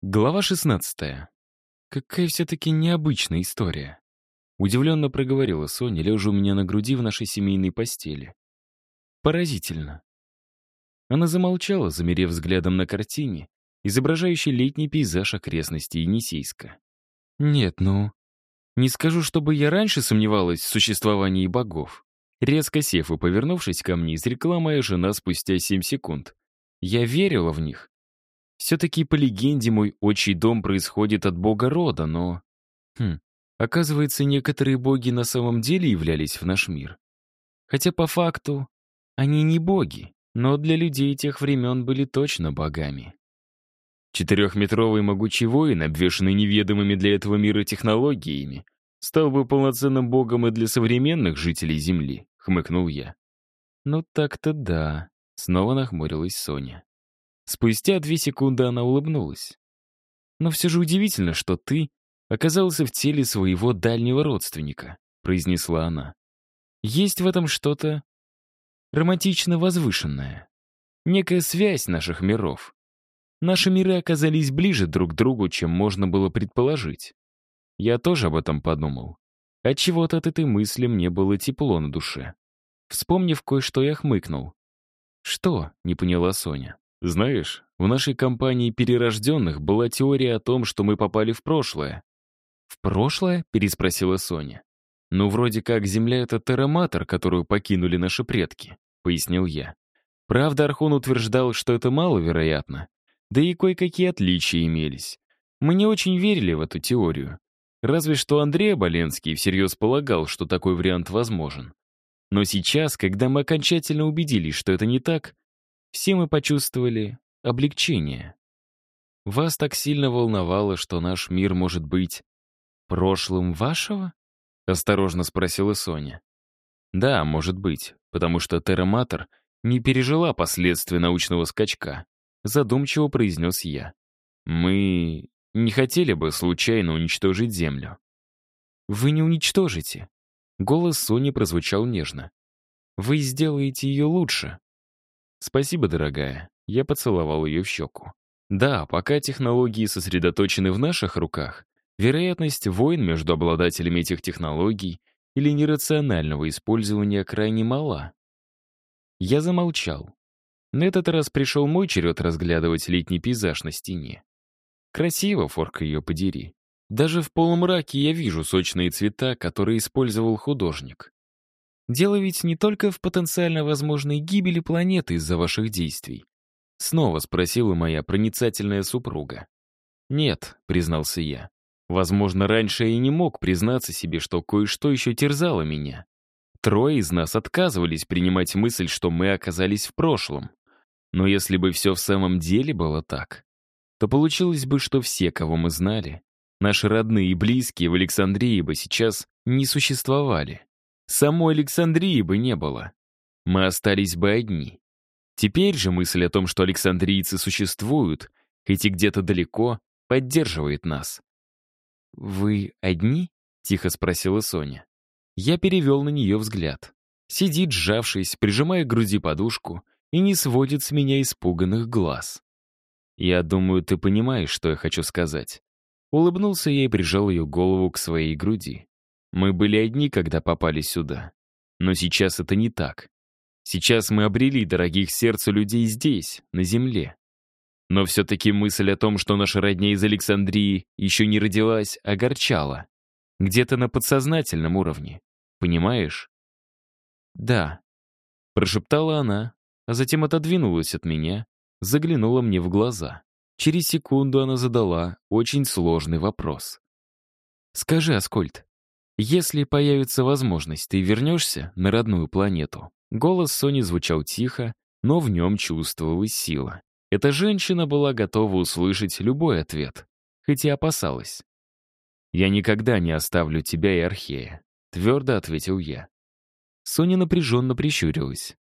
Глава 16. Какая все-таки необычная история. Удивленно проговорила Соня, лежа у меня на груди в нашей семейной постели. Поразительно. Она замолчала, замерев взглядом на картине, изображающей летний пейзаж окрестностей Енисейска. Нет, ну... Не скажу, чтобы я раньше сомневалась в существовании богов. Резко сев и повернувшись ко мне, изрекла моя жена спустя семь секунд. Я верила в них, все-таки по легенде мой отчий дом происходит от бога рода, но... Хм, оказывается, некоторые боги на самом деле являлись в наш мир. Хотя по факту они не боги, но для людей тех времен были точно богами. Четырехметровый могучий воин, обвешанный неведомыми для этого мира технологиями, стал бы полноценным богом и для современных жителей Земли, хмыкнул я. Ну так-то да, снова нахмурилась Соня. Спустя две секунды она улыбнулась. «Но все же удивительно, что ты оказался в теле своего дальнего родственника», произнесла она. «Есть в этом что-то романтично возвышенное. Некая связь наших миров. Наши миры оказались ближе друг к другу, чем можно было предположить. Я тоже об этом подумал. Отчего-то от этой мысли мне было тепло на душе. Вспомнив кое-что, я хмыкнул. «Что?» — не поняла Соня. Знаешь, в нашей компании перерожденных была теория о том, что мы попали в прошлое. «В прошлое?» — переспросила Соня. «Ну, вроде как Земля — это терраматор, которую покинули наши предки», — пояснил я. Правда, Архон утверждал, что это маловероятно. Да и кое-какие отличия имелись. Мы не очень верили в эту теорию. Разве что Андрей Оболенский всерьез полагал, что такой вариант возможен. Но сейчас, когда мы окончательно убедились, что это не так, все мы почувствовали облегчение. Вас так сильно волновало, что наш мир может быть прошлым вашего? Осторожно спросила Соня. Да, может быть, потому что Терраматор не пережила последствия научного скачка, задумчиво произнес я. Мы не хотели бы случайно уничтожить Землю. Вы не уничтожите. Голос Сони прозвучал нежно. Вы сделаете ее лучше. «Спасибо, дорогая». Я поцеловал ее в щеку. Да, пока технологии сосредоточены в наших руках, вероятность войн между обладателями этих технологий или нерационального использования крайне мала. Я замолчал. На этот раз пришел мой черед разглядывать летний пейзаж на стене. Красиво, форка ее подери. Даже в полумраке я вижу сочные цвета, которые использовал художник. Дело ведь не только в потенциально возможной гибели планеты из-за ваших действий. Снова спросила моя проницательная супруга. «Нет», — признался я. «Возможно, раньше я и не мог признаться себе, что кое-что еще терзало меня. Трое из нас отказывались принимать мысль, что мы оказались в прошлом. Но если бы все в самом деле было так, то получилось бы, что все, кого мы знали, наши родные и близкие в Александрии бы сейчас не существовали. Самой Александрии бы не было. Мы остались бы одни. Теперь же мысль о том, что александрийцы существуют, хоть и где-то далеко, поддерживает нас. «Вы одни?» — тихо спросила Соня. Я перевел на нее взгляд. Сидит, сжавшись, прижимая к груди подушку, и не сводит с меня испуганных глаз. «Я думаю, ты понимаешь, что я хочу сказать». Улыбнулся я и прижал ее голову к своей груди. Мы были одни, когда попали сюда. Но сейчас это не так. Сейчас мы обрели дорогих сердцу людей здесь, на земле. Но все-таки мысль о том, что наша родня из Александрии еще не родилась, огорчала. Где-то на подсознательном уровне. Понимаешь? «Да», — прошептала она, а затем отодвинулась от меня, заглянула мне в глаза. Через секунду она задала очень сложный вопрос. «Скажи, Аскольд, если появится возможность, ты вернешься на родную планету. Голос Сони звучал тихо, но в нем чувствовалась сила. Эта женщина была готова услышать любой ответ, хоть и опасалась. «Я никогда не оставлю тебя и Архея», — твердо ответил я. Соня напряженно прищурилась.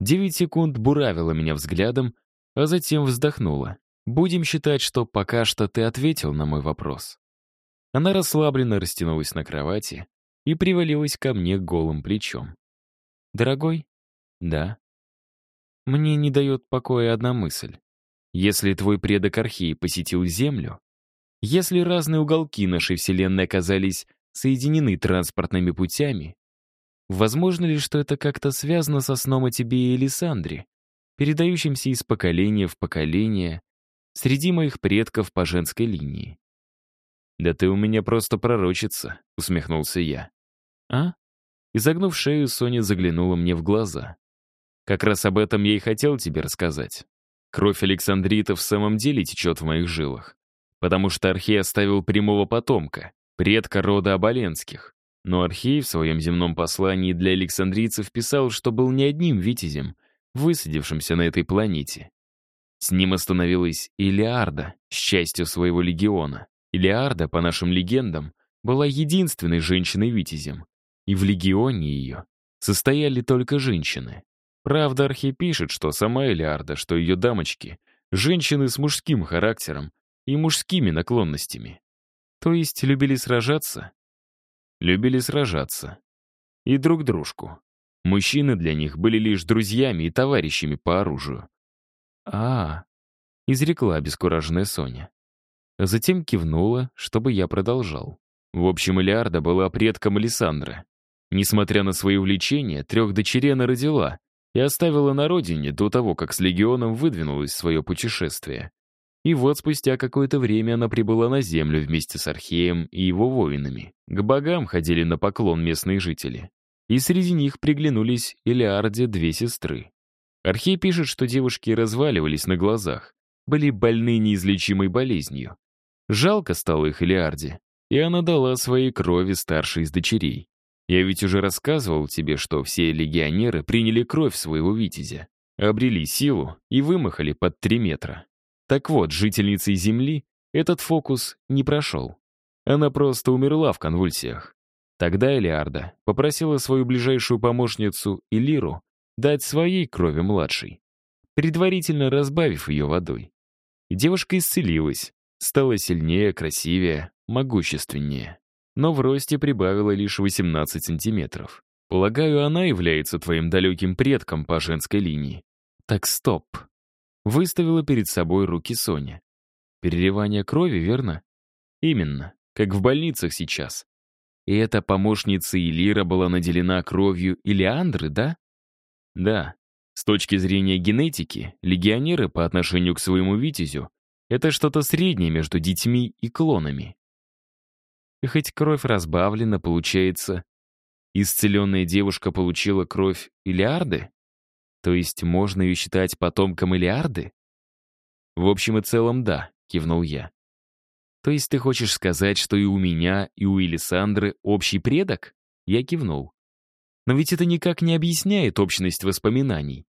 Девять секунд буравила меня взглядом, а затем вздохнула. «Будем считать, что пока что ты ответил на мой вопрос». Она расслабленно растянулась на кровати и привалилась ко мне голым плечом. «Дорогой?» «Да». «Мне не дает покоя одна мысль. Если твой предок Архей посетил Землю, если разные уголки нашей Вселенной оказались соединены транспортными путями, возможно ли, что это как-то связано со сном о тебе и Элисандре, передающимся из поколения в поколение среди моих предков по женской линии? «Да ты у меня просто пророчица», — усмехнулся я. «А?» Изогнув шею, Соня заглянула мне в глаза. «Как раз об этом я и хотел тебе рассказать. Кровь Александрита в самом деле течет в моих жилах, потому что Архей оставил прямого потомка, предка рода Оболенских. Но Архей в своем земном послании для александрийцев писал, что был не одним витязем, высадившимся на этой планете. С ним остановилась Илиарда с частью своего легиона. Илиарда, по нашим легендам, была единственной женщиной-витязем, и в легионе ее состояли только женщины. Правда, Архи пишет, что сама Элиарда, что ее дамочки — женщины с мужским характером и мужскими наклонностями. То есть любили сражаться? Любили сражаться. И друг дружку. Мужчины для них были лишь друзьями и товарищами по оружию. а, -а, -а изрекла обескураженная Соня. Затем кивнула, чтобы я продолжал. В общем, Элиарда была предком Александра. Несмотря на свои увлечения, трех дочерей она родила и оставила на родине до того, как с легионом выдвинулась в свое путешествие. И вот спустя какое-то время она прибыла на землю вместе с Археем и его воинами. К богам ходили на поклон местные жители. И среди них приглянулись Элиарде две сестры. Архей пишет, что девушки разваливались на глазах, были больны неизлечимой болезнью. Жалко стало их Элиарде, и она дала своей крови старшей из дочерей. Я ведь уже рассказывал тебе, что все легионеры приняли кровь своего витязя, обрели силу и вымахали под три метра. Так вот, жительницей Земли этот фокус не прошел. Она просто умерла в конвульсиях. Тогда Элиарда попросила свою ближайшую помощницу Илиру дать своей крови младшей, предварительно разбавив ее водой. Девушка исцелилась, стала сильнее, красивее, могущественнее но в росте прибавила лишь 18 сантиметров. Полагаю, она является твоим далеким предком по женской линии. Так стоп. Выставила перед собой руки Соня. Переливание крови, верно? Именно, как в больницах сейчас. И эта помощница Элира была наделена кровью Илиандры, да? Да. С точки зрения генетики, легионеры по отношению к своему витязю — это что-то среднее между детьми и клонами. И хоть кровь разбавлена, получается, исцеленная девушка получила кровь Илиарды? То есть можно ее считать потомком Илиарды? В общем и целом, да, кивнул я. То есть ты хочешь сказать, что и у меня, и у Элисандры общий предок? Я кивнул. Но ведь это никак не объясняет общность воспоминаний.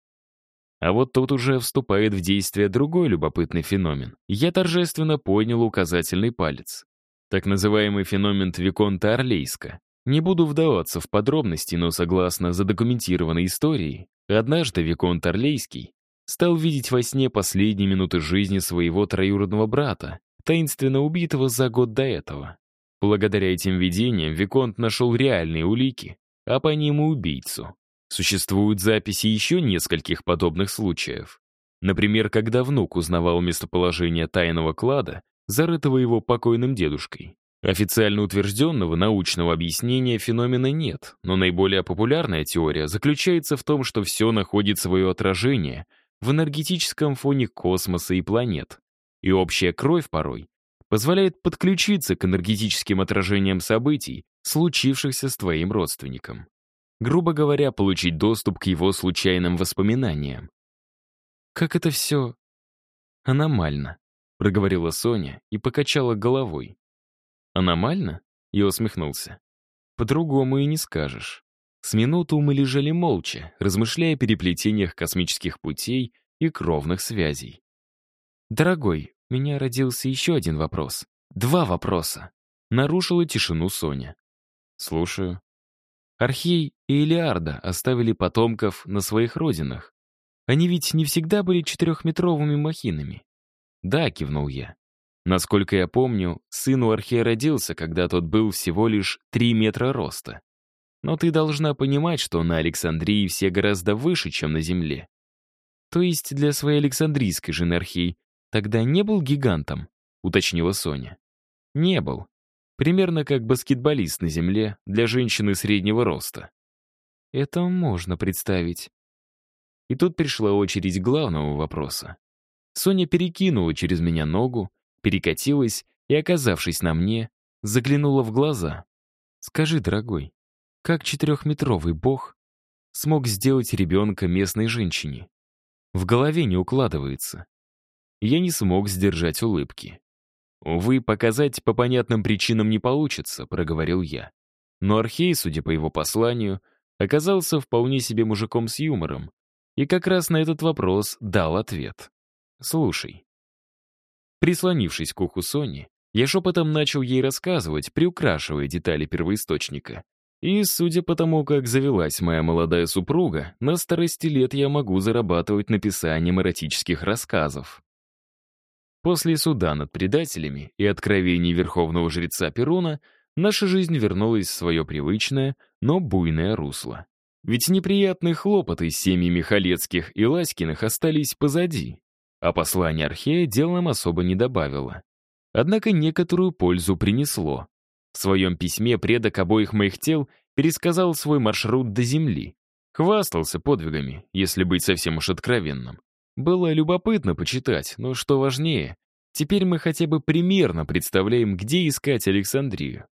А вот тут уже вступает в действие другой любопытный феномен. Я торжественно поднял указательный палец так называемый феномен Виконта Орлейска. Не буду вдаваться в подробности, но согласно задокументированной истории, однажды Виконт Орлейский стал видеть во сне последние минуты жизни своего троюродного брата, таинственно убитого за год до этого. Благодаря этим видениям Виконт нашел реальные улики, а по ним и убийцу. Существуют записи еще нескольких подобных случаев. Например, когда внук узнавал местоположение тайного клада, зарытого его покойным дедушкой. Официально утвержденного научного объяснения феномена нет, но наиболее популярная теория заключается в том, что все находит свое отражение в энергетическом фоне космоса и планет. И общая кровь порой позволяет подключиться к энергетическим отражениям событий, случившихся с твоим родственником. Грубо говоря, получить доступ к его случайным воспоминаниям. Как это все аномально. — проговорила Соня и покачала головой. «Аномально?» — я усмехнулся. «По-другому и не скажешь». С минуту мы лежали молча, размышляя о переплетениях космических путей и кровных связей. «Дорогой, у меня родился еще один вопрос. Два вопроса». Нарушила тишину Соня. «Слушаю». Архей и Элиарда оставили потомков на своих родинах. Они ведь не всегда были четырехметровыми махинами. «Да», — кивнул я. Насколько я помню, сын у Архея родился, когда тот был всего лишь три метра роста. Но ты должна понимать, что на Александрии все гораздо выше, чем на Земле. То есть для своей Александрийской жены Архей тогда не был гигантом?» — уточнила Соня. «Не был. Примерно как баскетболист на земле для женщины среднего роста». «Это можно представить». И тут пришла очередь главного вопроса. Соня перекинула через меня ногу, перекатилась и, оказавшись на мне, заглянула в глаза. «Скажи, дорогой, как четырехметровый бог смог сделать ребенка местной женщине? В голове не укладывается». Я не смог сдержать улыбки. «Увы, показать по понятным причинам не получится», — проговорил я. Но Архей, судя по его посланию, оказался вполне себе мужиком с юмором и как раз на этот вопрос дал ответ. «Слушай». Прислонившись к уху Сони, я шепотом начал ей рассказывать, приукрашивая детали первоисточника. И, судя по тому, как завелась моя молодая супруга, на старости лет я могу зарабатывать написанием эротических рассказов. После суда над предателями и откровений верховного жреца Перуна наша жизнь вернулась в свое привычное, но буйное русло. Ведь неприятные хлопоты с семьями Халецких и Ласькиных остались позади, а послание Архея дел нам особо не добавило. Однако некоторую пользу принесло. В своем письме предок обоих моих тел пересказал свой маршрут до Земли. Хвастался подвигами, если быть совсем уж откровенным. Было любопытно почитать, но что важнее, теперь мы хотя бы примерно представляем, где искать Александрию.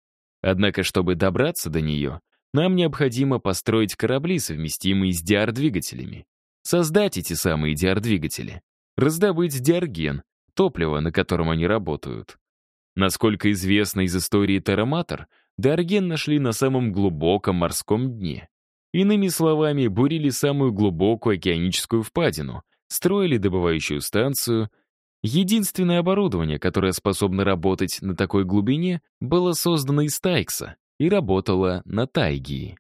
Однако, чтобы добраться до нее, нам необходимо построить корабли, совместимые с диар-двигателями. Создать эти самые диар-двигатели. Раздобыть диарген, топливо, на котором они работают. Насколько известно из истории Тараматор, Дарген нашли на самом глубоком морском дне. Иными словами, бурили самую глубокую океаническую впадину, строили добывающую станцию. Единственное оборудование, которое способно работать на такой глубине, было создано из Тайкса и работало на Тайгии.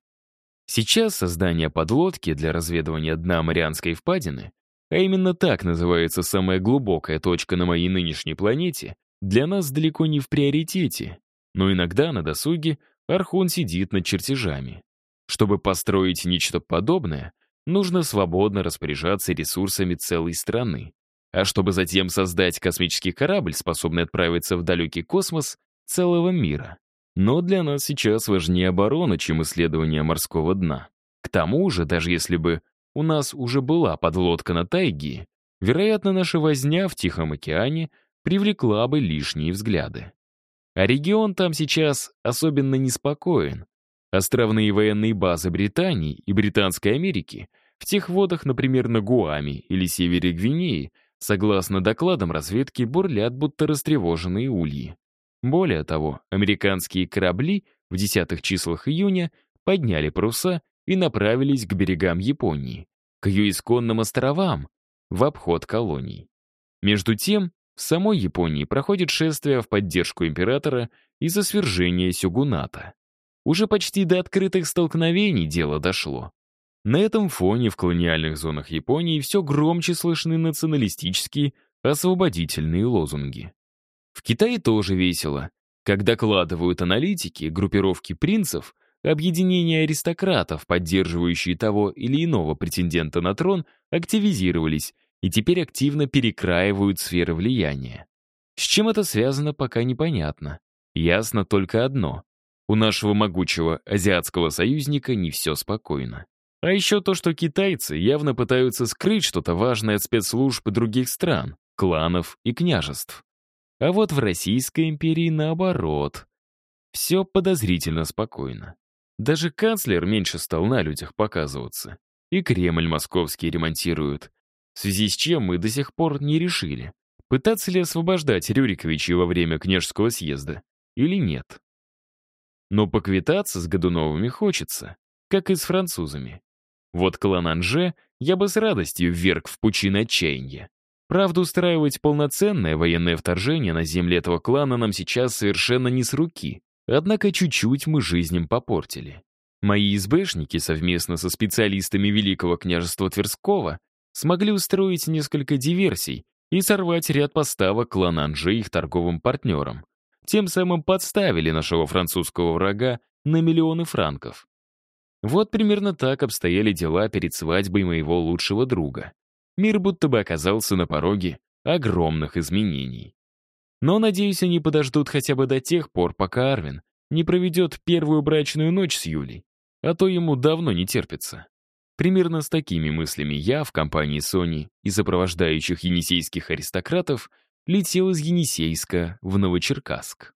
Сейчас создание подлодки для разведывания дна Марианской впадины а именно так называется самая глубокая точка на моей нынешней планете, для нас далеко не в приоритете. Но иногда на досуге Архон сидит над чертежами. Чтобы построить нечто подобное, нужно свободно распоряжаться ресурсами целой страны. А чтобы затем создать космический корабль, способный отправиться в далекий космос целого мира. Но для нас сейчас важнее оборона, чем исследование морского дна. К тому же, даже если бы у нас уже была подлодка на тайге, вероятно, наша возня в Тихом океане привлекла бы лишние взгляды. А регион там сейчас особенно неспокоен. Островные военные базы Британии и Британской Америки в тех водах, например, на Гуаме или севере Гвинеи, согласно докладам разведки, бурлят будто растревоженные ульи. Более того, американские корабли в десятых числах июня подняли паруса и направились к берегам Японии, к ее исконным островам, в обход колоний. Между тем, в самой Японии проходит шествие в поддержку императора из-за свержения сёгуната. Уже почти до открытых столкновений дело дошло. На этом фоне в колониальных зонах Японии все громче слышны националистические, освободительные лозунги. В Китае тоже весело. Как докладывают аналитики, группировки принцев Объединения аристократов, поддерживающие того или иного претендента на трон, активизировались и теперь активно перекраивают сферы влияния. С чем это связано, пока непонятно. Ясно только одно. У нашего могучего азиатского союзника не все спокойно. А еще то, что китайцы явно пытаются скрыть что-то важное от спецслужб других стран, кланов и княжеств. А вот в Российской империи наоборот. Все подозрительно спокойно. Даже канцлер меньше стал на людях показываться. И Кремль московский ремонтируют. В связи с чем мы до сих пор не решили, пытаться ли освобождать Рюриковича во время княжеского съезда или нет. Но поквитаться с Годуновыми хочется, как и с французами. Вот клан Анже я бы с радостью вверг в пучины отчаяния. Правда, устраивать полноценное военное вторжение на земли этого клана нам сейчас совершенно не с руки. Однако чуть-чуть мы жизнь им попортили. Мои избэшники совместно со специалистами Великого княжества Тверского смогли устроить несколько диверсий и сорвать ряд поставок клана Анжи их торговым партнерам. Тем самым подставили нашего французского врага на миллионы франков. Вот примерно так обстояли дела перед свадьбой моего лучшего друга. Мир будто бы оказался на пороге огромных изменений. Но, надеюсь, они подождут хотя бы до тех пор, пока Арвин не проведет первую брачную ночь с Юлей, а то ему давно не терпится. Примерно с такими мыслями я в компании Сони и сопровождающих енисейских аристократов летел из Енисейска в Новочеркасск.